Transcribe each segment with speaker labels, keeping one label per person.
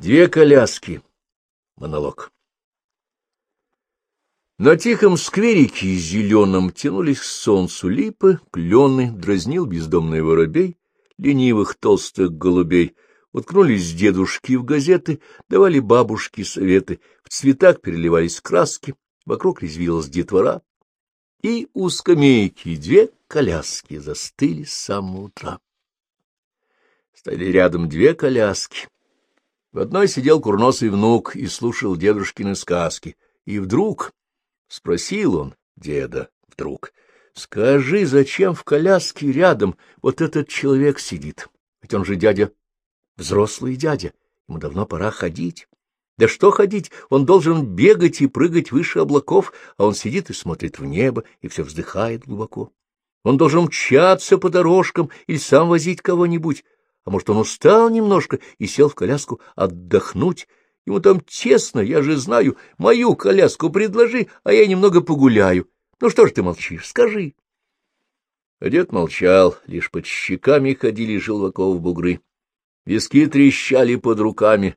Speaker 1: Две коляски. Монолог. На тихом скверике зеленом тянулись к солнцу липы, клены, дразнил бездомный воробей, ленивых толстых голубей. Уткнулись дедушки в газеты, давали бабушки советы, в цветах переливались краски, вокруг резвилась детвора. И у скамейки две коляски застыли с самого утра. Стояли рядом две коляски. В одной сидел курносый внук и слушал дедушкины сказки. И вдруг спросил он деда, вдруг, скажи, зачем в коляске рядом вот этот человек сидит? Ведь он же дядя, взрослый дядя, ему давно пора ходить. Да что ходить, он должен бегать и прыгать выше облаков, а он сидит и смотрит в небо и все вздыхает глубоко. Он должен мчаться по дорожкам или сам возить кого-нибудь, а может, он устал немножко и сел в коляску отдохнуть. Ему там тесно, я же знаю. Мою коляску предложи, а я немного погуляю. Ну что ж ты молчишь, скажи. А дед молчал, лишь под щеками ходили желваков бугры. Виски трещали под руками.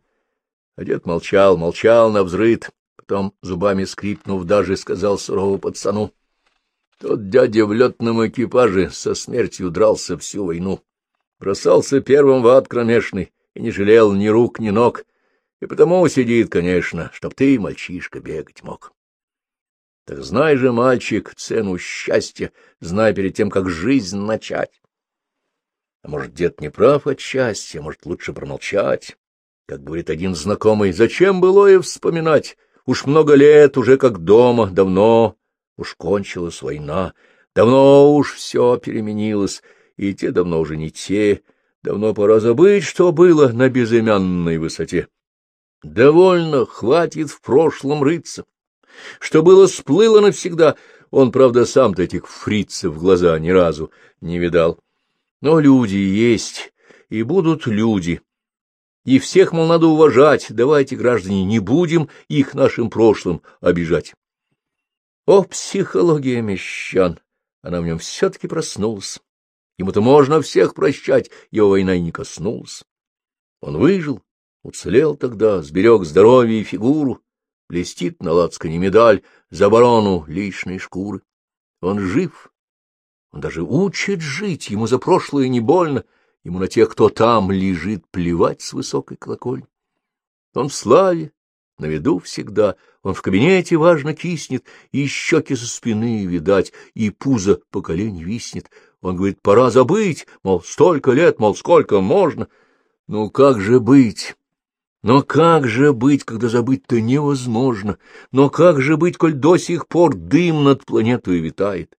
Speaker 1: А дед молчал, молчал навзрыд, потом, зубами скрипнув, даже сказал сурово пацану. Тот дядя в летном экипаже со смертью дрался всю войну бросался первым в ад кромешный и не жалел ни рук, ни ног, и потому сидит, конечно, чтоб ты, мальчишка, бегать мог. Так знай же, мальчик, цену счастья, знай перед тем, как жизнь начать. А может, дед не прав от счастья, может, лучше промолчать. Как говорит один знакомый, зачем было и вспоминать? Уж много лет, уже как дома, давно уж кончилась война, давно уж все переменилось, и те давно уже не те, давно пора забыть, что было на безымянной высоте. Довольно, хватит в прошлом рыться. Что было, сплыло навсегда. Он, правда, сам-то этих фрицев в глаза ни разу не видал. Но люди есть, и будут люди. И всех, мол, надо уважать. Давайте, граждане, не будем их нашим прошлым обижать. О, психология мещан! Она в нем все-таки проснулась. Ему-то можно всех прощать, его война и не коснулась. Он выжил, уцелел тогда, сберег здоровье и фигуру, блестит на лацкане медаль за оборону личной шкуры. Он жив, он даже учит жить, ему за прошлое не больно, ему на тех, кто там лежит, плевать с высокой колокольни. Он в славе, на виду всегда, он в кабинете важно киснет, и щеки со спины видать, и пузо по колени виснет, он говорит, пора забыть, мол, столько лет, мол, сколько можно. Ну как же быть? Но как же быть, когда забыть-то невозможно? Но как же быть, коль до сих пор дым над планетой витает?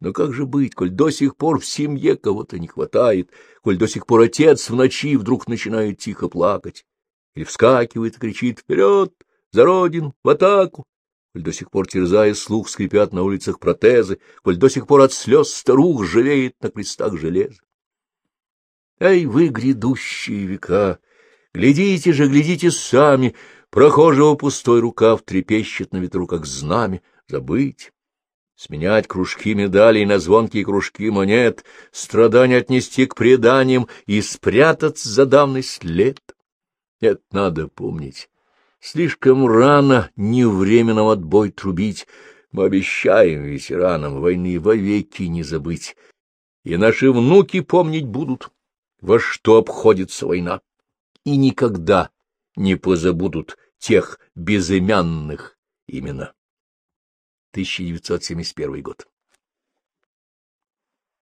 Speaker 1: Но как же быть, коль до сих пор в семье кого-то не хватает, коль до сих пор отец в ночи вдруг начинает тихо плакать, или вскакивает и кричит «Вперед! За родину! В атаку!» Коль до сих пор, терзая слух, скрипят на улицах протезы, коль до сих пор от слез старух жалеет на крестах железа. Эй, вы, грядущие века! Глядите же, глядите сами! Прохожего пустой рукав трепещет на ветру, как знамя. Забыть, сменять кружки медалей на звонкие кружки монет, страдания отнести к преданиям и спрятаться за давный след. Это надо помнить. Слишком рано не время нам отбой трубить. Мы обещаем ветеранам войны вовеки не забыть. И наши внуки помнить будут, во что обходится война. И никогда не позабудут тех безымянных имена. 1971 год.